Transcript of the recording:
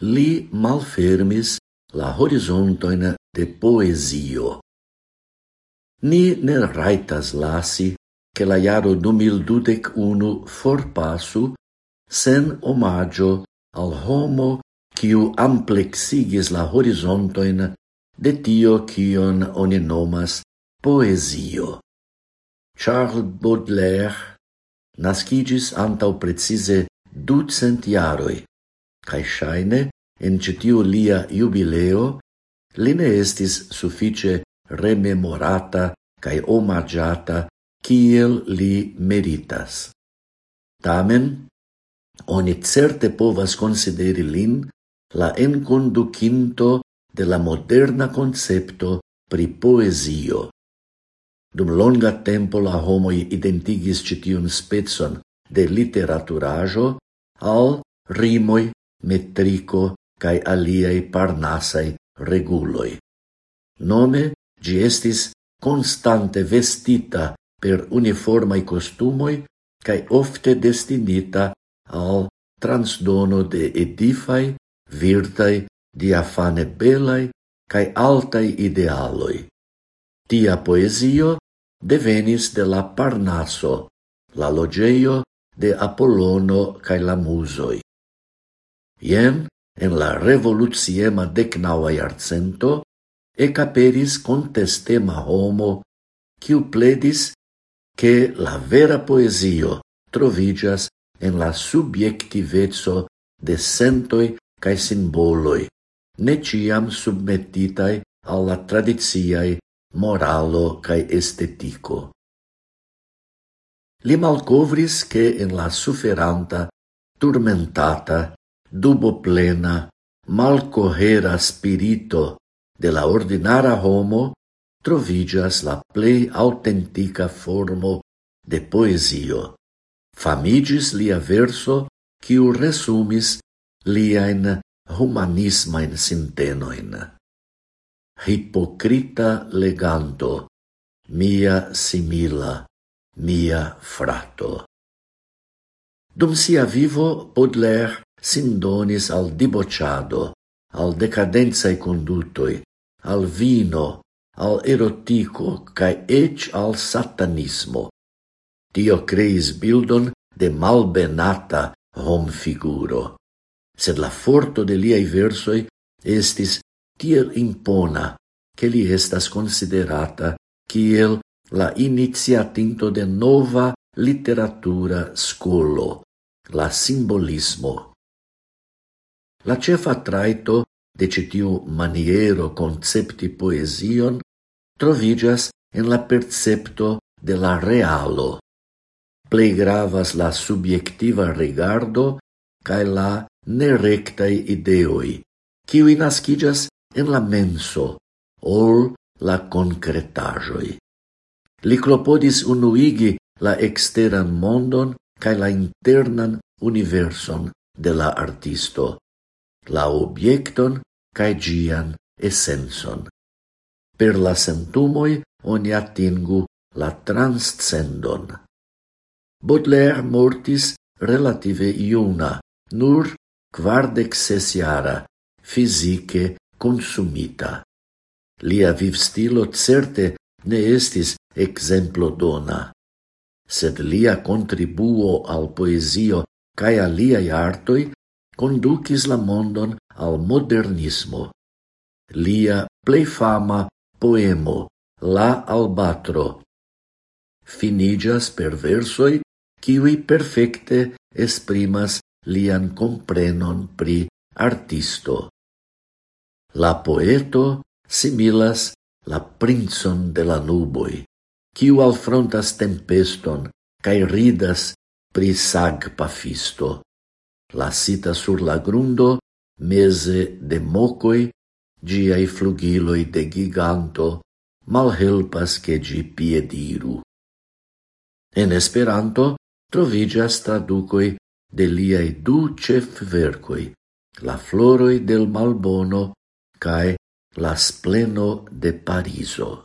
li malfermis la horizontoin de poezio. Ni ne raitas lasi che la jaro 2021 forpasu sen omaggio al homo quiu amplexigis la horizontoin de tio quion oni nomas poesio. Charles Baudelaire nascigis antau precise ducent jaroi, cae shaine, en ĉi lia jubileo, li ne estis suffice rememorata cae omagiata kiel li meritas. Tamen, oni certe povas consideri lin la enconducinto de la moderna concepto pri poesio. Dum longa tempo la homoi identigis citiun spetson de literaturajo al rimoi metrico cae aliei parnasai reguloi. Nome, gi estis constante vestita per uniformai costumoi cae ofte destinita al transdono de edifai, virtai, diafane belai cae altai idealoi. Tia poesio devenis de la Parnaso, la logeio de Apollono cae la Musoi. Ien, en la revoluciema decnaua iarcento, ecaperis contestema homo, quiu pledis che la vera poesio trovigas en la subjectivezzo de sentoi cae simboloi, ne ciam submetitai alla tradiziai moralo cae estetico. Li malcovris che en la suferanta, turmentata, dubo plena, malcohera spirito de la ordinara homo trovigas la plei autentica formo de poesio. Famigis lia verso, quiu resumis liaen humanismain sintenoin. Hipocrita leganto, mia simila, mia frato. Dum sia vivo, Baudelaire sin donis al dibociado, al decadenzae condutoi, al vino, al erotico, cae ec al satanismo. Dio creis bildon de malbenata hom figuro. Sed la forto de liai versoi estis tiel impona, che li estas considerata kiel la iniziatinto de nova literatura scolo, la simbolismo. La cefa traito de citiu maniero concepti poesion trovigas en la percepto de la realo. Plei gravas la subjektiva rigardo cae la nerectai ideoi, kiwi naskiĝas en la menso, ol la concretajoi. Li clopodis unuigi la exteran mondon cae la internan universon de la artisto la obiecton kaj gian essenson. Per la sentumoi oni atingu la transcendon. Baudelaire mortis relative iuna, nur quardec sesiara, fisice consumita. Lia vivstilo certe ne estis exemplo dona, sed lia contribuo al poesio cae aliai artoi conducis la mondon al modernismo. Lia plei fama poemo, La Albatro, finigas per versoi kiwi perfecte esprimas lian comprenon pri artisto. La poeto similas la princon de la nuboi, kiu alfrontas tempeston cae ridas pri sag pafisto. Lasita sur la grundo, mese de mocoi, giai flugiloi de giganto malhelpas che gi piediru. En Esperanto troviĝas traducoi de liai du ĉefverkoj, La floroi del malbono cae La spleno de Parizo.